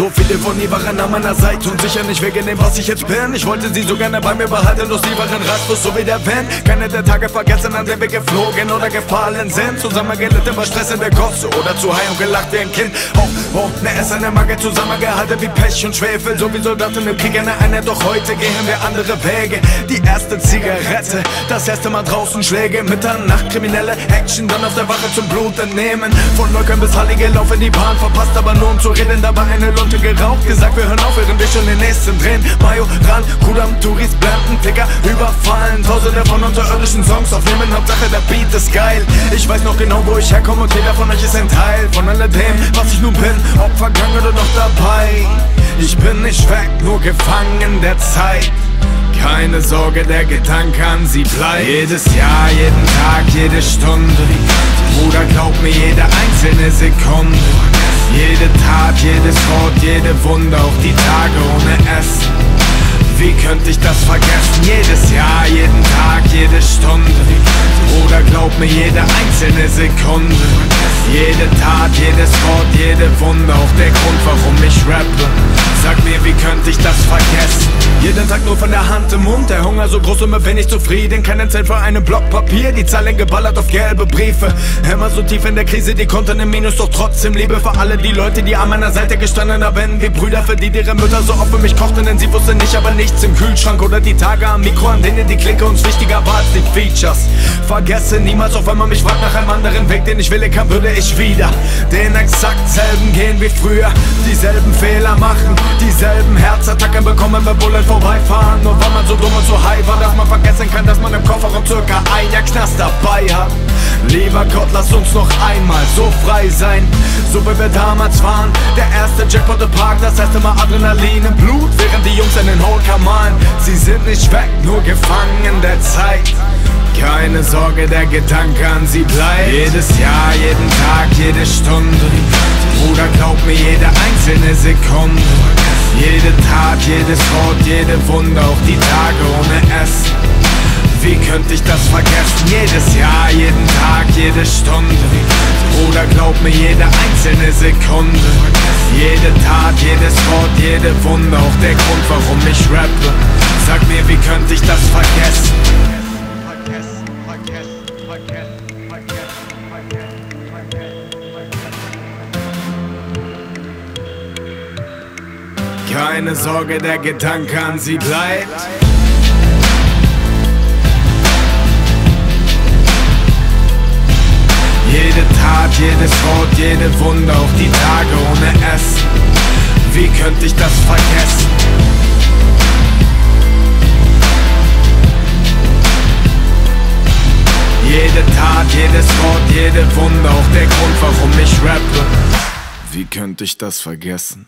So viele von ihr waren an meiner Seite und sicher nicht wegen dem, was ich jetzt bin. Ich wollte sie so gerne bei mir behalten, doch sie waren rastlos, so wie der Wind. Keine der Tage vergessen, an denen wir geflogen oder gefallen sind. Zusammen gelitten bei Stress in der Gosse oder zu high und gelacht wie ein Kind. Oh, oh, ne Ess, eine Mangel zusammengehalten wie Pech und Schwefel. So wie Soldaten im Krieg, eine eine, doch heute gehen wir andere Wege. Die erste Zigarette, das erste Mal draußen Schläge. Mitternacht kriminelle Action, dann auf der Wache zum Blut entnehmen. Von Neukölln bis Hallige laufen die Bahn, verpasst aber nur um zu reden. Dabei eine Lunte geraucht, gesagt wir hören auf, während wir schon den nächsten drehen. Mayo, Ran, Kudam, Touris, Blenden, Ticker, überfallen. Tausende von unterirdischen Songs aufnehmen, Hauptsache der Beat ist geil. Ich weiß noch genau, wo ich herkomme und jeder von euch ist ein Teil von alledem, was ich nun bin. Ob vergangen oder noch dabei. Ich bin nicht weg, nur gefangen der Zeit. Keine Sorge, der Gedanke an sie bleibt. Jedes Jahr, jeden Tag, jede Stunde. Bruder, glaub mir, jede einzelne Sekunde. Jede Tat, jedes Wort, jede Wunde, auch die Tage ohne Essen. Wie könnte ich das vergessen? Jedes Jahr, jeden Tag, jede Stunde. Bruder, glaub mir, jede einzelne Sekunde. Jede Tat, jedes Wort, jede Wunde, auch der Grund, warum ich rappe. Sag mir, wie könnte ich das vergessen? Jeden Tag nur von der Hand im Mund, der Hunger so groß und mir wenig zufrieden. Keinen Cent für einen Block Papier, die Zahlen geballert auf gelbe Briefe. Immer so tief in der Krise, die konnten im Minus, doch trotzdem Liebe für alle die Leute, die an meiner Seite gestanden haben. Wie Brüder, für die ihre Mütter so oft für mich kochten, denn sie wussten nicht, aber nichts im Kühlschrank. Oder die Tage am Mikro, an denen die Klinke uns wichtiger war als die Features. Vergesse niemals, auch wenn man mich fragt nach einem anderen Weg, den ich will, kann, würde ich wieder den exakt selben gehen wie früher. Dieselben Fehler machen, dieselben Herzattacken bekommen, wenn Bullen vorbeifahren. Nur weil man so dumm und so high war, dass man vergessen kann, dass man im Kofferraum circa ein Jahr Knast dabei hat. Lieber Gott, lass uns noch einmal so frei sein, so wie wir damals waren. Der erste Jackpot im Park, das erste Mal Adrenalin im Blut, während die Jungs einen Holker malen. Sie sind nicht weg, nur gefangen der Zeit. Keine Sorge, der Gedanke an sie bleibt. Jedes Jahr, jeden Tag, jede Stunde. Bruder, glaub mir, jede einzelne Sekunde. Jede Tat, jedes Wort, jede Wunde, auch die Tage ohne Essen. Wie könnte ich das vergessen? Jedes Jahr, jeden Tag, jede Stunde. Bruder, glaub mir, jede einzelne Sekunde. Jede Tat, jedes Wort, jede Wunde, auch der Grund, warum ich rappe. Sag mir, wie könnte ich das vergessen? Keine Sorge, der Gedanke an sie bleibt. Jede Tat, jedes Wort, jede Wunde, auch die Tage ohne Essen. Wie könnte ich das vergessen? Jede Tat, jedes Wort, jede Wunde, auch der Grund, warum ich rappe. Wie könnte ich das vergessen?